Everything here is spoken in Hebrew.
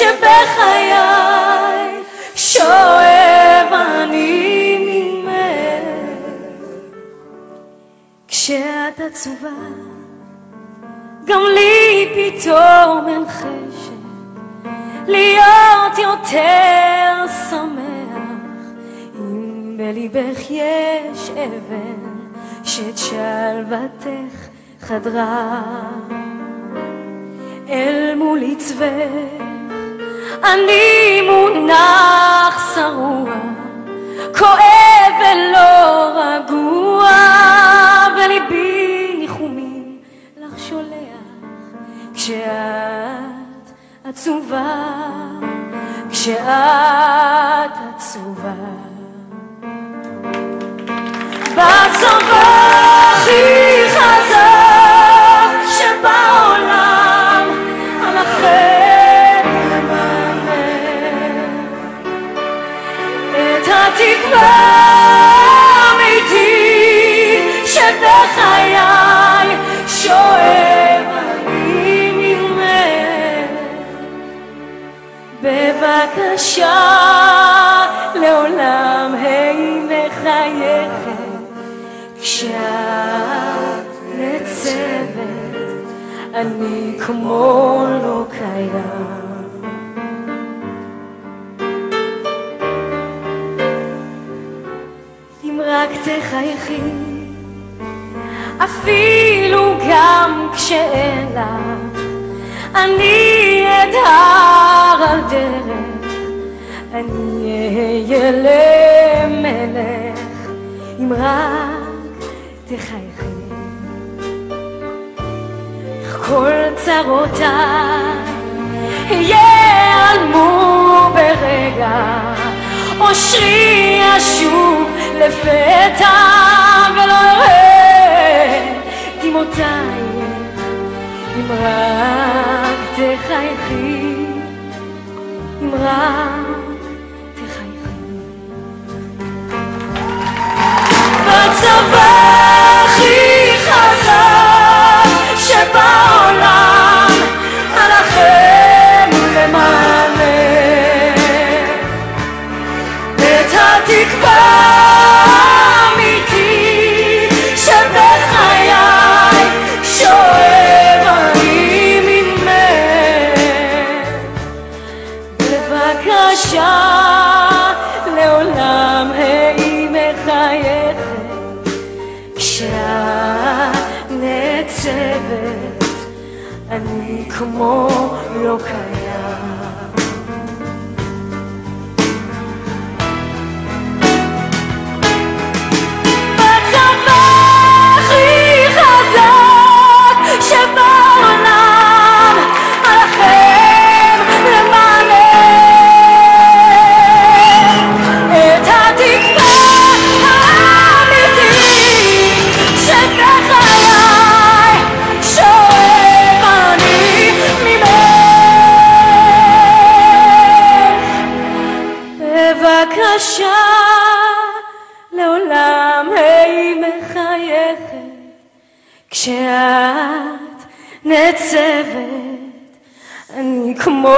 שבחיי שואב אני ממך. כשאת עצובה, גם לי פתאום אין חשק להיות יותר שמח. אם בליבך יש אבן שאת שלוותך חדרה אל מול עצבך אני מונח שרוע, כואב ולא רגוע, וליבי ניחומים לך שולח, כשאת עצובה, כשאת עצובה. בצבא הכי חזק את התקווה האמיתית שבחיי שואב אני ממך. בבקשה לעולם היי מחייכת כשאת ניצבת, אני כמו לא קיים. רק תחייכי, אפילו גם כשאין לך, אני אדהר על דרך, אני אהיה למלך. אם רק תחייכי. כל צרותיי ייעלמו אושרי ישוב לפתע ולא אראה דמעותייך, אם רק תחייכי, אני כמו לא קיים. בבקשה, לעולם היי מחייכת כשאת ניצבת, אני כמו